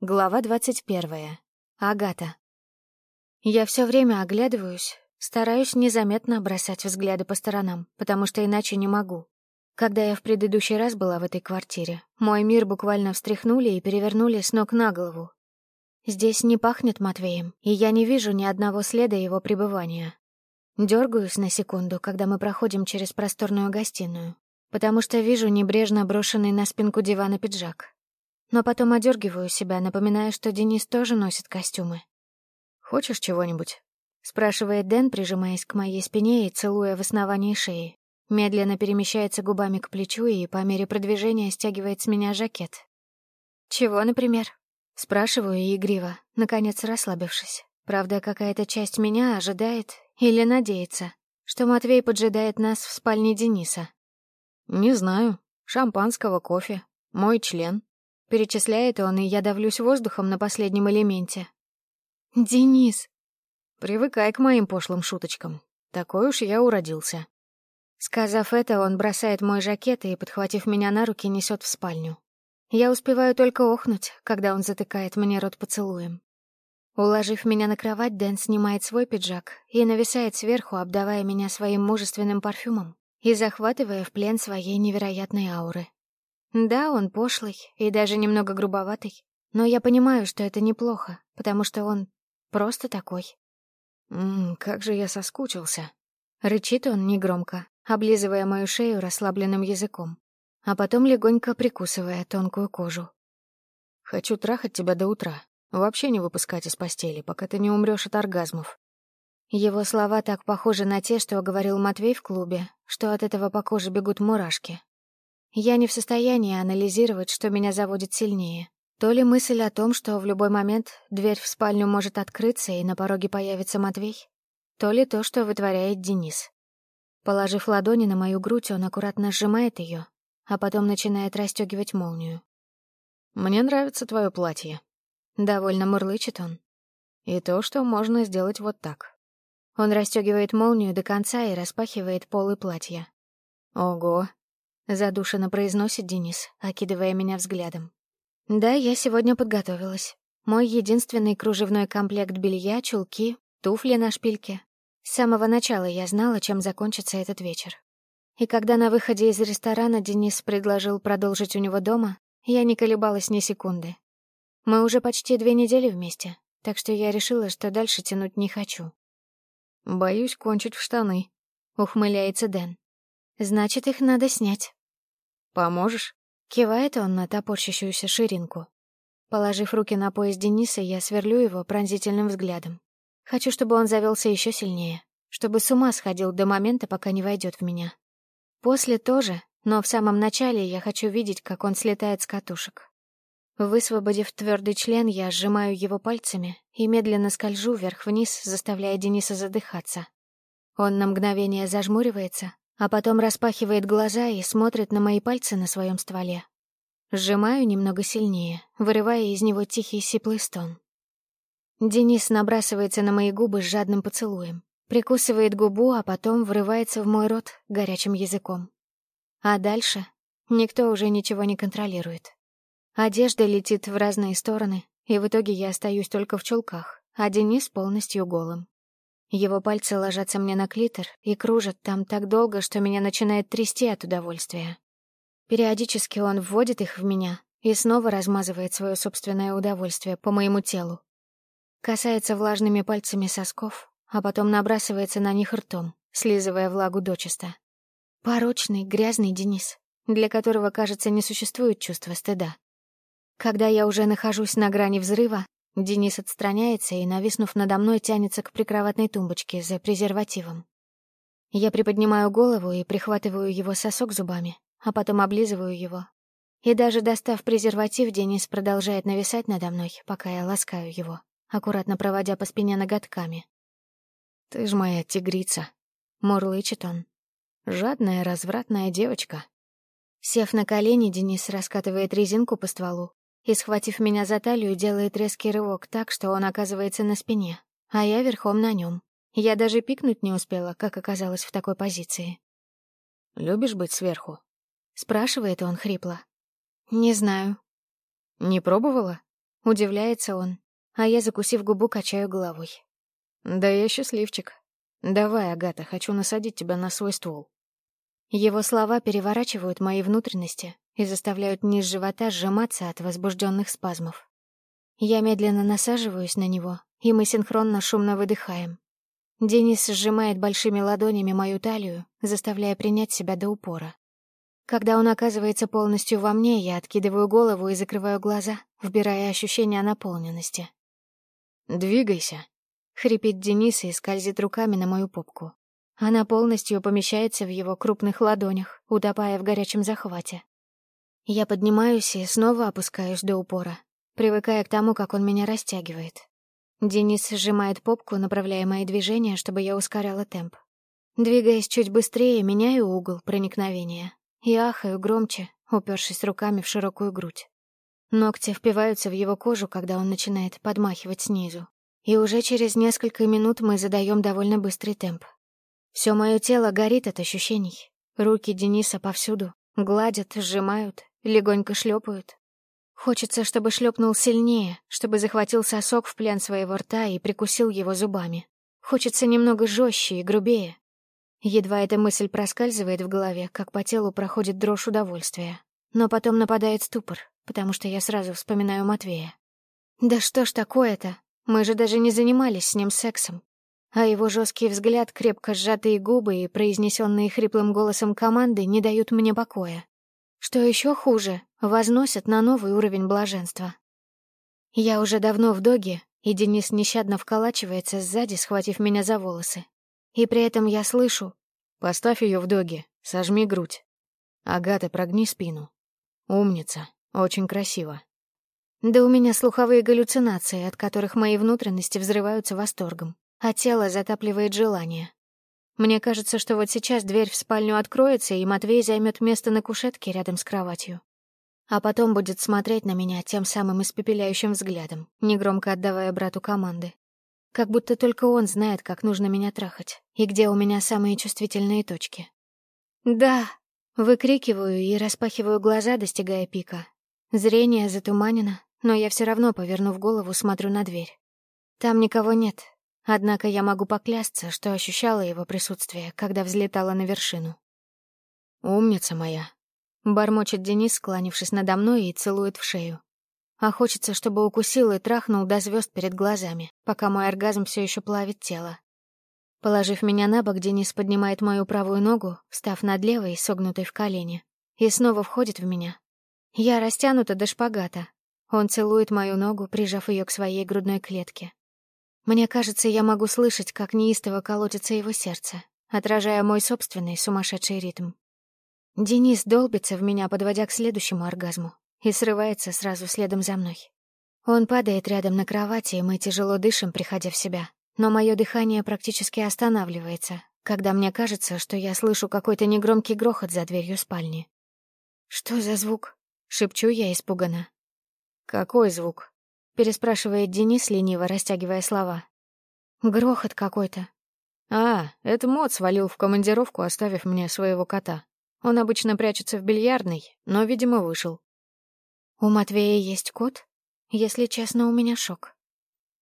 Глава двадцать первая. Агата. Я все время оглядываюсь, стараюсь незаметно бросать взгляды по сторонам, потому что иначе не могу. Когда я в предыдущий раз была в этой квартире, мой мир буквально встряхнули и перевернули с ног на голову. Здесь не пахнет Матвеем, и я не вижу ни одного следа его пребывания. Дергаюсь на секунду, когда мы проходим через просторную гостиную, потому что вижу небрежно брошенный на спинку дивана пиджак, но потом одергиваю себя, напоминая, что Денис тоже носит костюмы. «Хочешь чего-нибудь?» — спрашивает Дэн, прижимаясь к моей спине и целуя в основании шеи. Медленно перемещается губами к плечу и по мере продвижения стягивает с меня жакет. «Чего, например?» — спрашиваю игриво, наконец расслабившись. Правда, какая-то часть меня ожидает или надеется, что Матвей поджидает нас в спальне Дениса. «Не знаю. Шампанского, кофе. Мой член», Перечисляет он, и я давлюсь воздухом на последнем элементе. «Денис!» «Привыкай к моим пошлым шуточкам. Такой уж я уродился». Сказав это, он бросает мой жакет и, подхватив меня на руки, несет в спальню. Я успеваю только охнуть, когда он затыкает мне рот поцелуем. Уложив меня на кровать, Дэн снимает свой пиджак и нависает сверху, обдавая меня своим мужественным парфюмом и захватывая в плен своей невероятной ауры. Да, он пошлый и даже немного грубоватый. Но я понимаю, что это неплохо, потому что он просто такой. «Ммм, как же я соскучился!» Рычит он негромко, облизывая мою шею расслабленным языком, а потом легонько прикусывая тонкую кожу. «Хочу трахать тебя до утра, вообще не выпускать из постели, пока ты не умрешь от оргазмов». Его слова так похожи на те, что говорил Матвей в клубе, что от этого по коже бегут мурашки, я не в состоянии анализировать, что меня заводит сильнее. То ли мысль о том, что в любой момент дверь в спальню может открыться и на пороге появится Матвей, то ли то, что вытворяет Денис. Положив ладони на мою грудь, он аккуратно сжимает ее, а потом начинает расстегивать молнию. «Мне нравится твое платье», — довольно мурлычет он. «И то, что можно сделать вот так». Он расстегивает молнию до конца и распахивает полы платья. «Ого, Задушенно произносит Денис, окидывая меня взглядом. Да, я сегодня подготовилась. Мой единственный кружевной комплект белья, чулки, туфли на шпильке. С самого начала я знала, чем закончится этот вечер. И когда на выходе из ресторана Денис предложил продолжить у него дома, я не колебалась ни секунды. Мы уже почти две недели вместе, так что я решила, что дальше тянуть не хочу. «Боюсь кончить в штаны», — ухмыляется Дэн. «Значит, их надо снять». «Поможешь?» Кивает он, на натопорщащуюся ширинку. Положив руки на пояс Дениса, я сверлю его пронзительным взглядом. Хочу, чтобы он завелся еще сильнее, чтобы с ума сходил до момента, пока не войдет в меня. После тоже, но в самом начале я хочу видеть, как он слетает с катушек. Высвободив твердый член, я сжимаю его пальцами и медленно скольжу вверх-вниз, заставляя Дениса задыхаться. Он на мгновение зажмуривается, а потом распахивает глаза и смотрит на мои пальцы на своем стволе. Сжимаю немного сильнее, вырывая из него тихий сиплый стон. Денис набрасывается на мои губы с жадным поцелуем, прикусывает губу, а потом врывается в мой рот горячим языком. А дальше никто уже ничего не контролирует. Одежда летит в разные стороны, и в итоге я остаюсь только в чулках, а Денис полностью голым. Его пальцы ложатся мне на клитор и кружат там так долго, что меня начинает трясти от удовольствия. Периодически он вводит их в меня и снова размазывает свое собственное удовольствие по моему телу. Касается влажными пальцами сосков, а потом набрасывается на них ртом, слизывая влагу дочисто. Порочный, грязный Денис, для которого, кажется, не существует чувства стыда. Когда я уже нахожусь на грани взрыва, Денис отстраняется и, нависнув надо мной, тянется к прикроватной тумбочке за презервативом. Я приподнимаю голову и прихватываю его сосок зубами, а потом облизываю его. И даже достав презерватив, Денис продолжает нависать надо мной, пока я ласкаю его, аккуратно проводя по спине ноготками. «Ты ж моя тигрица», — мурлычет он. «Жадная, развратная девочка». Сев на колени, Денис раскатывает резинку по стволу, и, схватив меня за талию, делает резкий рывок так, что он оказывается на спине, а я верхом на нем. Я даже пикнуть не успела, как оказалась в такой позиции. «Любишь быть сверху?» — спрашивает он хрипло. «Не знаю». «Не пробовала?» — удивляется он, а я, закусив губу, качаю головой. «Да я счастливчик. Давай, Агата, хочу насадить тебя на свой ствол». Его слова переворачивают мои внутренности, и заставляют низ живота сжиматься от возбужденных спазмов. Я медленно насаживаюсь на него, и мы синхронно шумно выдыхаем. Денис сжимает большими ладонями мою талию, заставляя принять себя до упора. Когда он оказывается полностью во мне, я откидываю голову и закрываю глаза, вбирая ощущение наполненности. «Двигайся», — хрипит Денис и скользит руками на мою попку. Она полностью помещается в его крупных ладонях, утопая в горячем захвате. Я поднимаюсь и снова опускаюсь до упора, привыкая к тому, как он меня растягивает. Денис сжимает попку, направляя мои движения, чтобы я ускоряла темп. Двигаясь чуть быстрее, меняю угол проникновения. И ахаю громче, упершись руками в широкую грудь. Ногти впиваются в его кожу, когда он начинает подмахивать снизу. И уже через несколько минут мы задаем довольно быстрый темп. Все мое тело горит от ощущений. Руки Дениса повсюду. Гладят, сжимают, легонько шлепают. Хочется, чтобы шлепнул сильнее, чтобы захватил сосок в плен своего рта и прикусил его зубами. Хочется немного жестче и грубее. Едва эта мысль проскальзывает в голове, как по телу проходит дрожь удовольствия. Но потом нападает ступор, потому что я сразу вспоминаю Матвея. «Да что ж такое-то? Мы же даже не занимались с ним сексом». А его жесткий взгляд, крепко сжатые губы и произнесенные хриплым голосом команды не дают мне покоя что еще хуже, возносят на новый уровень блаженства. Я уже давно в доге, и Денис нещадно вколачивается сзади, схватив меня за волосы. И при этом я слышу... «Поставь ее в доге, сожми грудь. Агата, прогни спину. Умница, очень красиво». Да у меня слуховые галлюцинации, от которых мои внутренности взрываются восторгом, а тело затапливает желание. Мне кажется, что вот сейчас дверь в спальню откроется, и Матвей займет место на кушетке рядом с кроватью. А потом будет смотреть на меня тем самым испепеляющим взглядом, негромко отдавая брату команды. Как будто только он знает, как нужно меня трахать, и где у меня самые чувствительные точки. «Да!» — выкрикиваю и распахиваю глаза, достигая пика. Зрение затуманено, но я все равно, повернув голову, смотрю на дверь. Там никого нет, Однако я могу поклясться, что ощущала его присутствие, когда взлетала на вершину. «Умница моя!» — бормочет Денис, склонившись надо мной и целует в шею. А хочется, чтобы укусил и трахнул до звезд перед глазами, пока мой оргазм все еще плавит тело. Положив меня на бок, Денис поднимает мою правую ногу, встав над левой, согнутой в колени, и снова входит в меня. Я растянута до шпагата. Он целует мою ногу, прижав ее к своей грудной клетке. Мне кажется, я могу слышать, как неистово колотится его сердце, отражая мой собственный сумасшедший ритм. Денис долбится в меня, подводя к следующему оргазму, и срывается сразу следом за мной. Он падает рядом на кровати, и мы тяжело дышим, приходя в себя. Но мое дыхание практически останавливается, когда мне кажется, что я слышу какой-то негромкий грохот за дверью спальни. «Что за звук?» — шепчу я испуганно. «Какой звук?» переспрашивает Денис лениво, растягивая слова. «Грохот какой-то». «А, это Мот свалил в командировку, оставив мне своего кота. Он обычно прячется в бильярдной, но, видимо, вышел». «У Матвея есть кот? Если честно, у меня шок».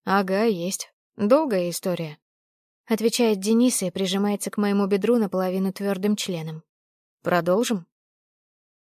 «Ага, есть. Долгая история», — отвечает Денис и прижимается к моему бедру наполовину твердым членом. «Продолжим?»